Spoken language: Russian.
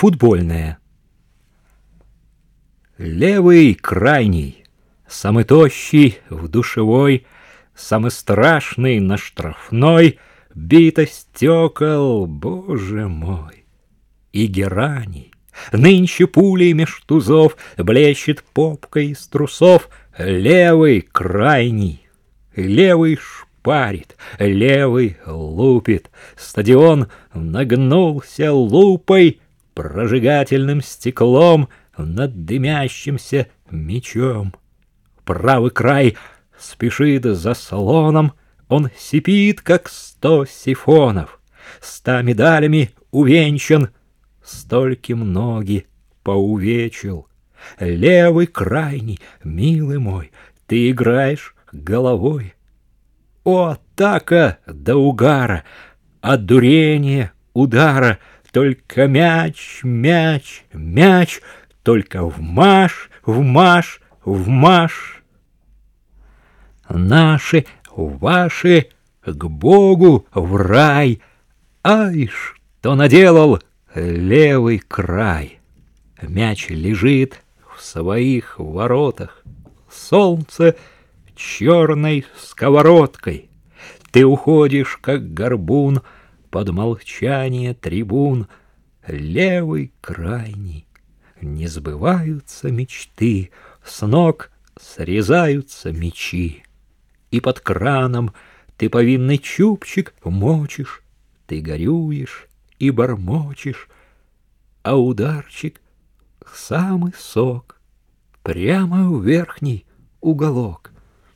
Футбольная. Левый крайний, самый тощий в душевой, Самый страшный на штрафной, Бита стекол, боже мой. И герани, нынче пулей меж тузов Блещет попкой из трусов Левый крайний, левый шпарит, левый лупит. Стадион нагнулся лупой, прожигательным стеклом над дымящимся мечом. Правый край спешит за салоном, он сипит, как сто сифонов, ста медалями увенчан, стольким ноги поувечил. Левый крайний, милый мой, ты играешь головой. О, атака до угара, дурения, удара, только мяч, мяч, мяч, только в маш, в маш, в маш. Наши, ваши, к Богу в рай. Ай, что наделал левый край. Мяч лежит в своих воротах. Солнце черной сковородкой. Ты уходишь, как горбун, под молчание трибун. Левый крайний. Не сбываются мечты, с ног срезаются мечи. И под краном ты повинный чубчик мочишь, ты горюешь и бормочешь, а ударчик — самый сок, прямо в верхний уголок.